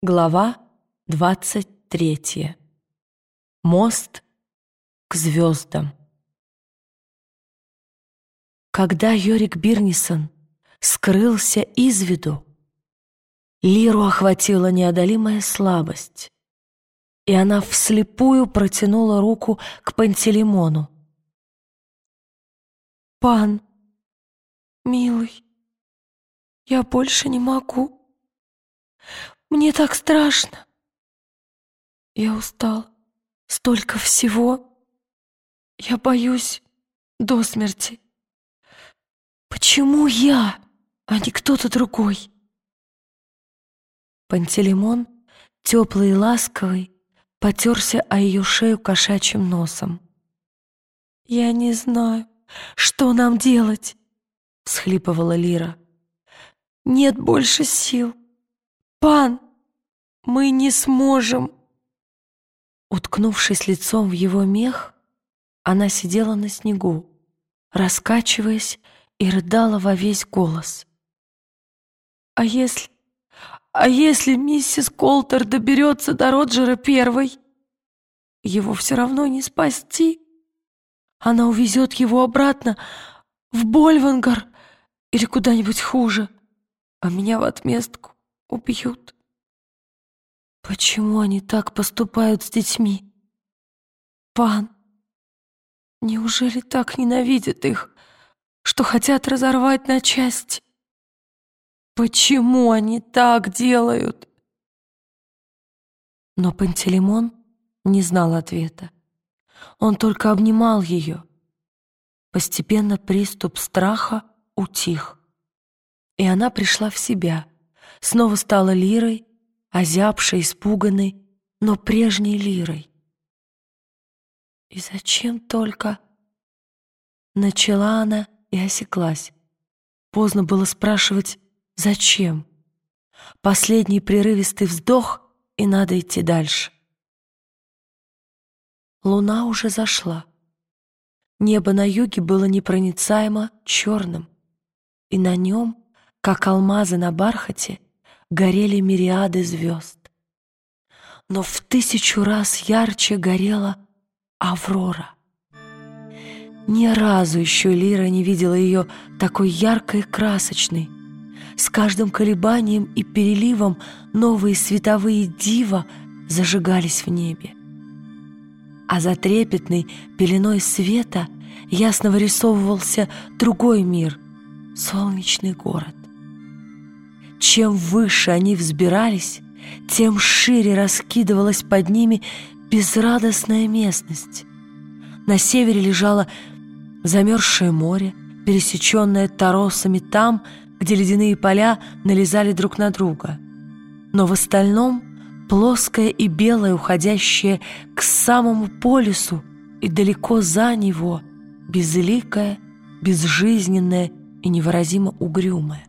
Глава двадцать третья. Мост к звездам. Когда Йорик Бирнисон скрылся из виду, Лиру охватила неодолимая слабость, и она вслепую протянула руку к Пантелеймону. «Пан, милый, я больше не могу. Мне так страшно. Я устал. Столько всего. Я боюсь до смерти. Почему я, а не кто-то другой? Пантелеймон, теплый и ласковый, потерся о ее шею кошачьим носом. «Я не знаю, что нам делать», — всхлипывала Лира. «Нет больше сил. Пан, мы не сможем!» Уткнувшись лицом в его мех, она сидела на снегу, раскачиваясь и рыдала во весь голос. «А если... а если миссис Колтер доберется до Роджера первой? Его все равно не спасти. Она увезет его обратно в Больвангар или куда-нибудь хуже, а меня в отместку убьют. Почему они так поступают с детьми? Пан, неужели так ненавидят их, что хотят разорвать на части? Почему они так делают? Но Пантелеймон не знал ответа. Он только обнимал ее. Постепенно приступ страха утих, и она пришла в себя — снова стала лирой, озябшей, испуганной, но прежней лирой. «И зачем только...» Начала она и осеклась. Поздно было спрашивать «Зачем?». Последний прерывистый вздох, и надо идти дальше. Луна уже зашла. Небо на юге было непроницаемо черным, и на нем, как алмазы на бархате, горели мириады звезд. Но в тысячу раз ярче горела Аврора. Ни разу еще Лира не видела ее такой яркой и красочной. С каждым колебанием и переливом новые световые дива зажигались в небе. А за трепетной пеленой света ясно вырисовывался другой мир — солнечный город. Чем выше они взбирались, тем шире раскидывалась под ними безрадостная местность. На севере лежало замерзшее море, пересеченное торосами там, где ледяные поля налезали друг на друга. Но в остальном плоское и белое, уходящее к самому полюсу и далеко за него, безликое, безжизненное и невыразимо угрюмое.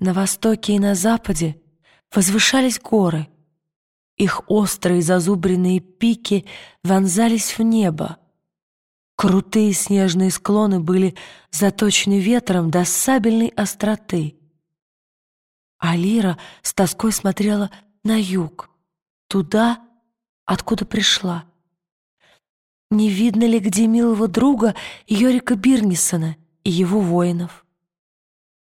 На востоке и на западе возвышались горы. Их острые зазубренные пики вонзались в небо. Крутые снежные склоны были заточены ветром до сабельной остроты. Алира с тоской смотрела на юг, туда, откуда пришла. Не видно ли где милого друга Йорика Бирнисона и его воинов?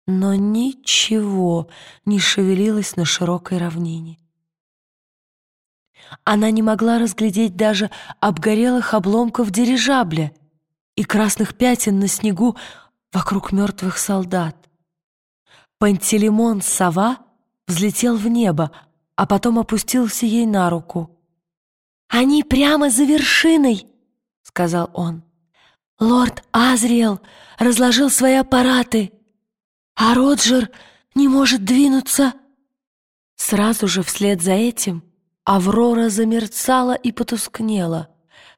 Но ничего не шевелилось на широкой равнине. Она не могла разглядеть даже обгорелых обломков дирижабля и красных пятен на снегу вокруг мертвых солдат. Пантелеймон сова взлетел в небо, а потом опустился ей на руку. «Они прямо за вершиной!» — сказал он. «Лорд Азриэл разложил свои аппараты!» А Роджер не может двинуться. Сразу же вслед за этим Аврора замерцала и потускнела,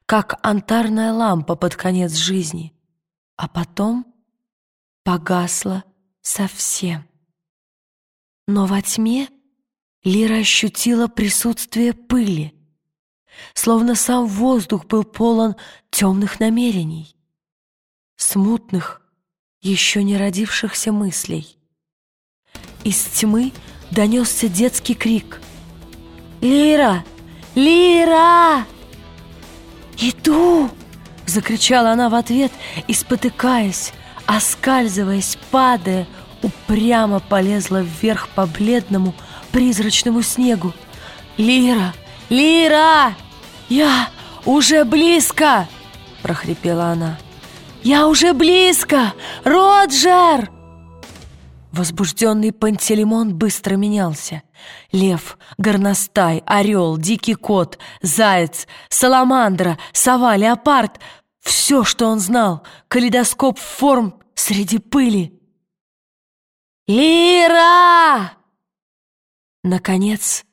как антарная лампа под конец жизни, а потом погасла совсем. Но во тьме Лира ощутила присутствие пыли, словно сам воздух был полон темных намерений, смутных, еще не родившихся мыслей. Из тьмы донесся детский крик. «Лира! Лира!» «Иду!» — закричала она в ответ и, спотыкаясь, оскальзываясь, падая, упрямо полезла вверх по бледному призрачному снегу. «Лира! Лира! Я уже близко!» — прохрипела она. «Я уже близко! Роджер!» Возбужденный Пантелеймон быстро менялся. Лев, горностай, орел, дикий кот, заяц, саламандра, сова, леопард — все, что он знал, калейдоскоп форм среди пыли. «Лира!» Наконец,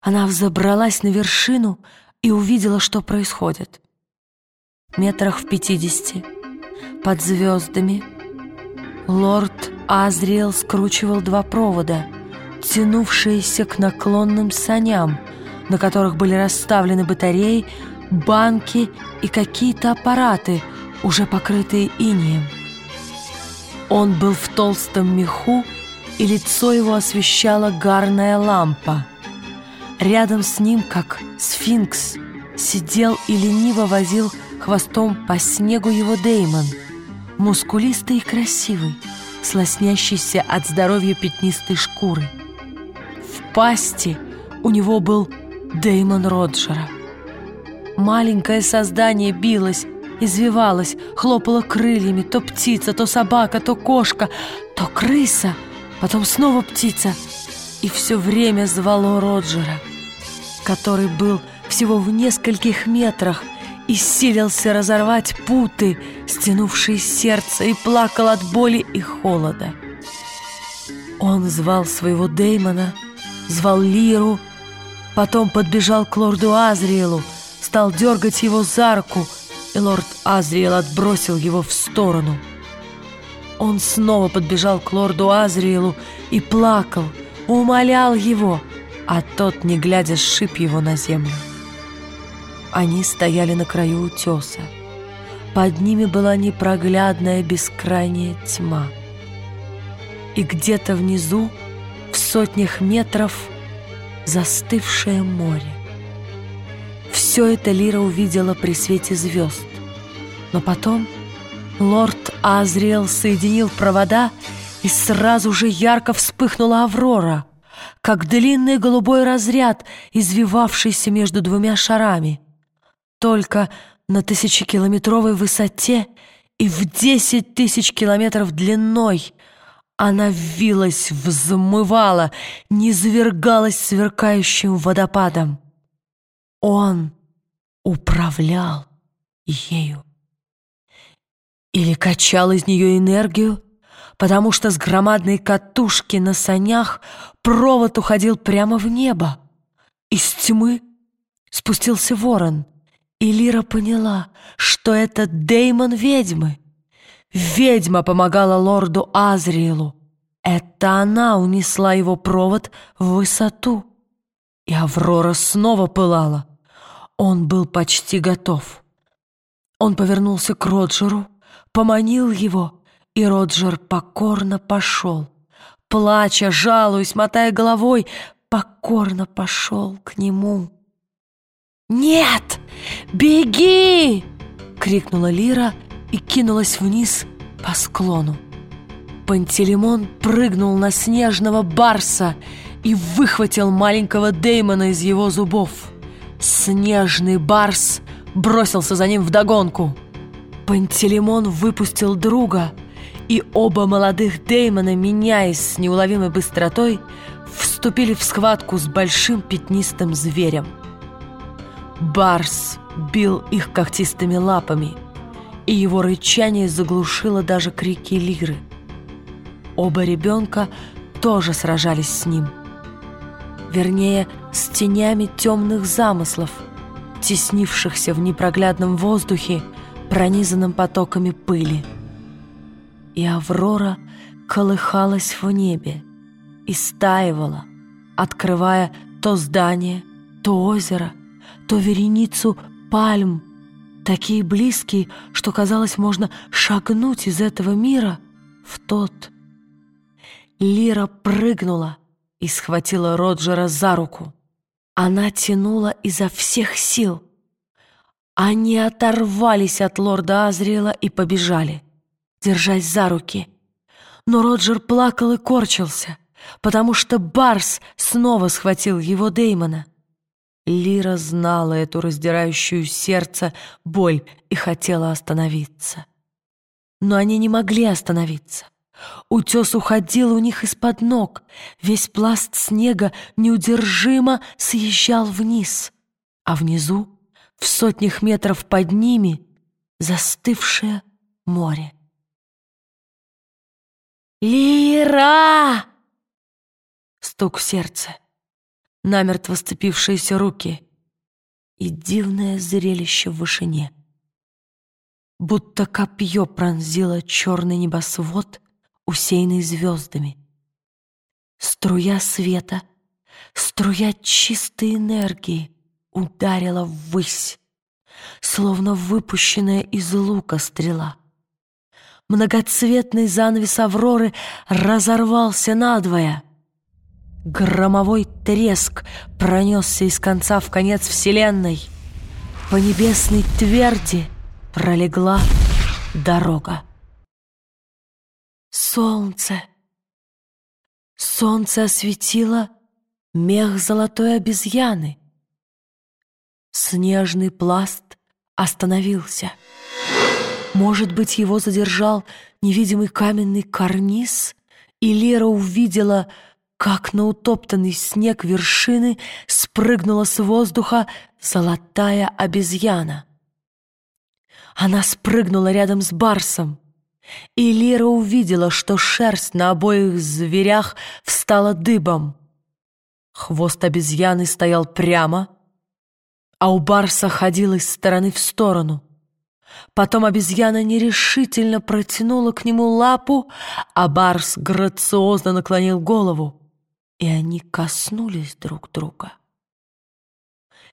она взобралась на вершину и увидела, что происходит. Метрах в пятидесяти, под звездами, лорд Азриэл скручивал два провода, тянувшиеся к наклонным саням, на которых были расставлены батареи, банки и какие-то аппараты, уже покрытые инеем. Он был в толстом меху, и лицо его освещала гарная лампа. Рядом с ним, как сфинкс, сидел и лениво возил хвостом по снегу его Деймон, мускулистый и красивый, слоснящийся от здоровья пятнистой шкуры. В пасти у него был Деймон Роджера. Маленькое создание билось, извивалось, хлопало крыльями, то птица, то собака, то кошка, то крыса, потом снова птица, и все время звало Роджера, который был всего в нескольких метрах и силился разорвать путы, стянувшие сердце, и плакал от боли и холода. Он звал своего Деймона, звал Лиру, потом подбежал к лорду Азриэлу, стал дергать его за руку, и лорд Азриэл отбросил его в сторону. Он снова подбежал к лорду Азриэлу и плакал, умолял его, а тот, не глядя, сшиб его на землю. Они стояли на краю утеса. Под ними была непроглядная бескрайняя тьма. И где-то внизу, в сотнях метров, застывшее море. Все это Лира увидела при свете звезд. Но потом лорд Азриэл соединил провода, и сразу же ярко вспыхнула Аврора, как длинный голубой разряд, извивавшийся между двумя шарами только на тысячекилометровой высоте и в десять тысяч километров длиной. Она вилась, взмывала, низвергалась сверкающим водопадом. Он управлял ею. Или качал из нее энергию, потому что с громадной катушки на санях провод уходил прямо в небо. Из тьмы спустился ворон — и Лира поняла, что это Деймон ведьмы. Ведьма помогала лорду Азриэлу. Это она унесла его провод в высоту. И Аврора снова пылала. Он был почти готов. Он повернулся к Роджеру, поманил его, и Роджер покорно пошел. Плача, жалуясь, мотая головой, покорно пошел к нему. «Нет! Беги!» — крикнула Лира и кинулась вниз по склону. Пантелеймон прыгнул на снежного барса и выхватил маленького Деймона из его зубов. Снежный барс бросился за ним вдогонку. Пантелеймон выпустил друга, и оба молодых Деймона, меняясь с неуловимой быстротой, вступили в схватку с большим пятнистым зверем. Барс бил их когтистыми лапами, и его рычание заглушило даже крики Лиры. Оба ребенка тоже сражались с ним. Вернее, с тенями темных замыслов, теснившихся в непроглядном воздухе, пронизанном потоками пыли. И Аврора колыхалась в небе и стаивала, открывая то здание, то озеро — то вереницу пальм, такие близкие, что, казалось, можно шагнуть из этого мира в тот. Лира прыгнула, и схватила Роджера за руку. Она тянула изо всех сил. Они оторвались от лорда Азриэла и побежали, держась за руки. Но Роджер плакал и корчился, потому что Барс снова схватил его Деймона. Лира знала эту раздирающую сердце боль и хотела остановиться. Но они не могли остановиться. Утес уходил у них из-под ног, весь пласт снега неудержимо съезжал вниз, а внизу, в сотнях метров под ними, застывшее море. «Лира!» Стук в сердце, намертво сцепившиеся руки и дивное зрелище в вышине. Будто копье пронзило черный небосвод — усеянный звездами. Струя света, струя чистой энергии ударила ввысь, словно выпущенная из лука стрела. Многоцветный занавес Авроры разорвался надвое. Громовой треск пронесся из конца в конец Вселенной. По небесной тверди пролегла дорога. Солнце! Солнце осветило мех золотой обезьяны. Снежный пласт остановился. Может быть, его задержал невидимый каменный карниз, и Лера увидела, как на утоптанный снег вершины спрыгнула с воздуха золотая обезьяна. Она спрыгнула рядом с Барсом. И Лира увидела, что шерсть на обоих зверях встала дыбом. Хвост обезьяны стоял прямо, а у Барса ходил из стороны в сторону. Потом обезьяна нерешительно протянула к нему лапу, а Барс грациозно наклонил голову, и они коснулись друг друга.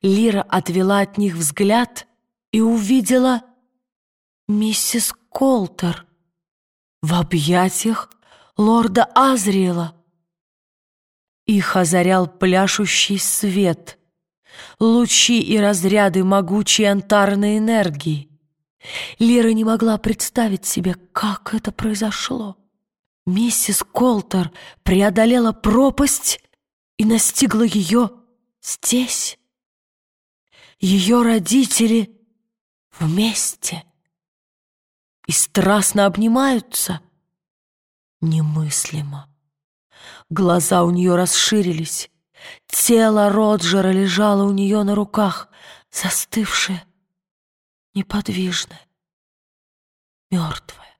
Лира отвела от них взгляд и увидела миссис Колтер — в объятиях лорда Азриэла. Их озарял пляшущий свет, лучи и разряды могучей антарной энергии. Лира не могла представить себе, как это произошло. Миссис Колтер преодолела пропасть и настигла ее здесь. Ее родители вместе — и страстно обнимаются. Немыслимо. Глаза у нее расширились. Тело Роджера лежало у нее на руках, застывшее, неподвижное, мертвое.